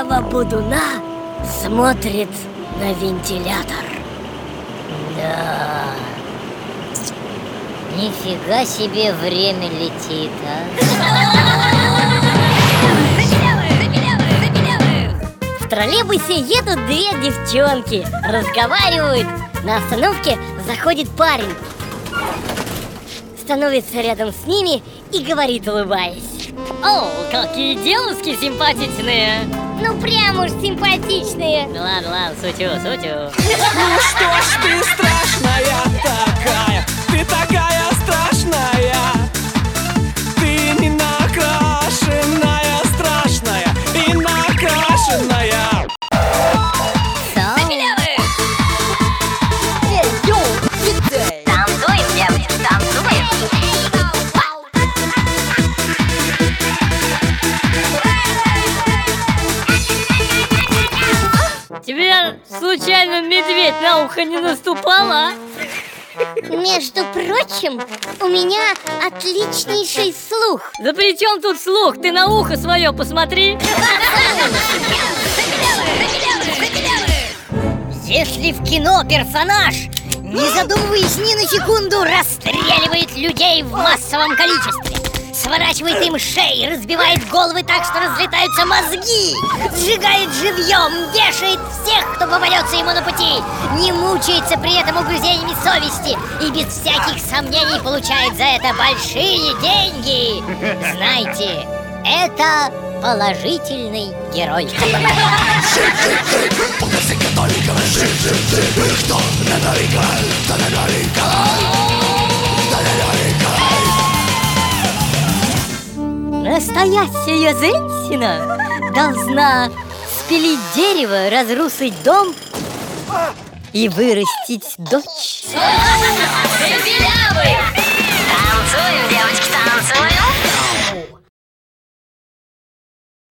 старого будуна смотрит на вентилятор. Да. Нифига себе время летит, а. В троллейбусе едут две девчонки, разговаривают. На остановке заходит парень. Становится рядом с ними и говорит, улыбаясь. О, какие девушки симпатичные! Ну прям уж симпатичные Ну ладно, ладно, сутю, сутю. Ну что ж ты страшная Тебе случайно медведь на ухо не наступал, а? Между прочим, у меня отличнейший слух. Да при чем тут слух? Ты на ухо свое посмотри Если в кино персонаж, не задумываясь ни на секунду, расстреливает людей в массовом количестве, сворачивает им шеи, разбивает головы так, что разлетаются мозги, сжигает живьем, вешает всех, кто попадется ему на пути, не мучается при этом угрызениями совести и без всяких сомнений получает за это большие деньги. Знайте, это положительный герой. Настоящая женщина должна спилить дерево, разрушить дом и вырастить дочь. Танцуем,